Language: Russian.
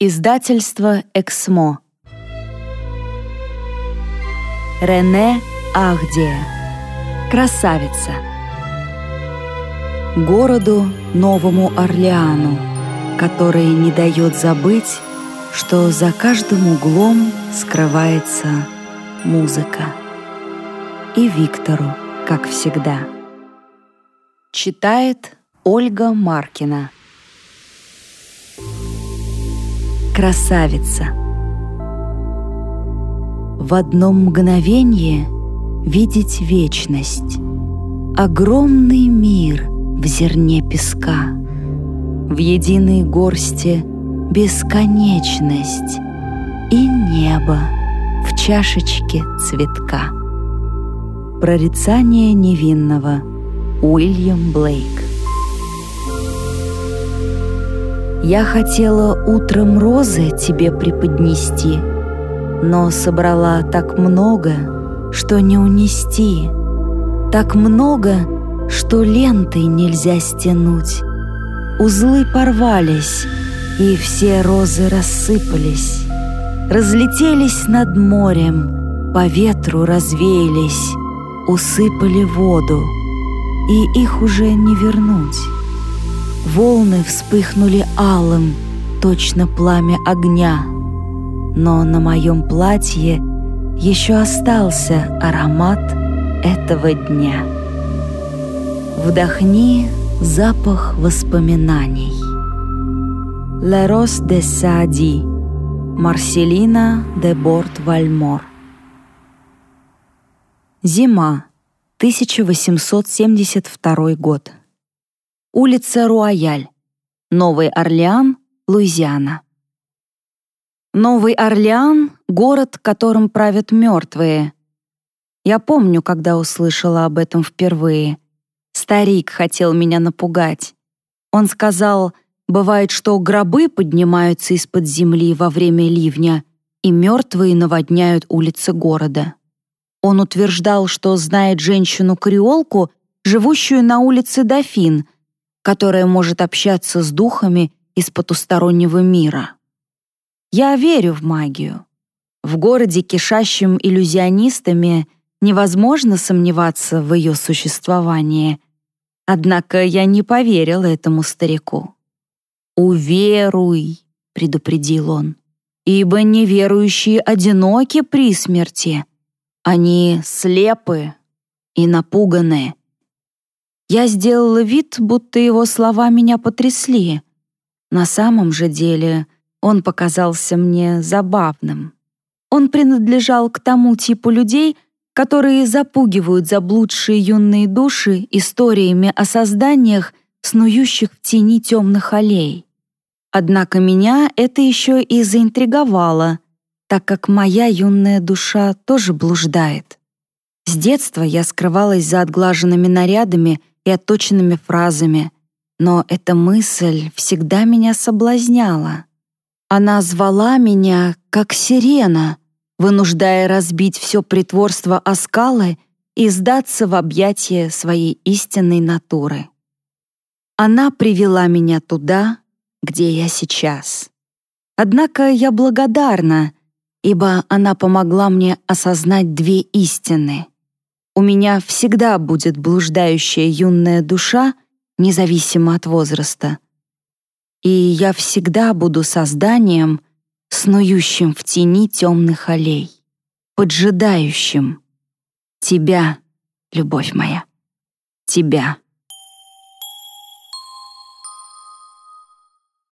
Издательство «Эксмо». Рене Ахдия. Красавица. Городу Новому Орлеану, который не дает забыть, что за каждым углом скрывается музыка. И Виктору, как всегда. Читает Ольга Маркина красавица. В одно мгновение видеть вечность, Огромный мир в зерне песка, В единой горсти бесконечность И небо в чашечке цветка. Прорицание невинного Уильям Блейк Я хотела утром розы тебе преподнести, Но собрала так много, что не унести, Так много, что лентой нельзя стянуть. Узлы порвались, и все розы рассыпались, Разлетелись над морем, по ветру развеялись, Усыпали воду, и их уже не вернуть. Волны вспыхнули алым, точно пламя огня. Но на моем платье еще остался аромат этого дня. Вдохни запах воспоминаний. Лерос де Саади, Марселина де Борт Вальмор. Зима, 1872 год. Улица Руаяль, Новый Орлеан, Луизиана. Новый Орлеан — город, которым правят мертвые. Я помню, когда услышала об этом впервые. Старик хотел меня напугать. Он сказал, бывает, что гробы поднимаются из-под земли во время ливня, и мертвые наводняют улицы города. Он утверждал, что знает женщину-креолку, живущую на улице Дофин — которая может общаться с духами из потустороннего мира. Я верю в магию. В городе, кишащем иллюзионистами, невозможно сомневаться в ее существовании. Однако я не поверил этому старику. «Уверуй», — предупредил он, «ибо неверующие одиноки при смерти. Они слепы и напуганы. Я сделала вид, будто его слова меня потрясли. На самом же деле он показался мне забавным. Он принадлежал к тому типу людей, которые запугивают заблудшие юные души историями о созданиях, снующих в тени темных аллей. Однако меня это еще и заинтриговало, так как моя юная душа тоже блуждает. С детства я скрывалась за отглаженными нарядами и отточенными фразами, но эта мысль всегда меня соблазняла. Она звала меня, как сирена, вынуждая разбить все притворство оскалы и сдаться в объятия своей истинной натуры. Она привела меня туда, где я сейчас. Однако я благодарна, ибо она помогла мне осознать две истины — у меня всегда будет блуждающая юная душа, независимо от возраста. И я всегда буду созданием, снующим в тени темных аллей, поджидающим тебя, любовь моя, тебя.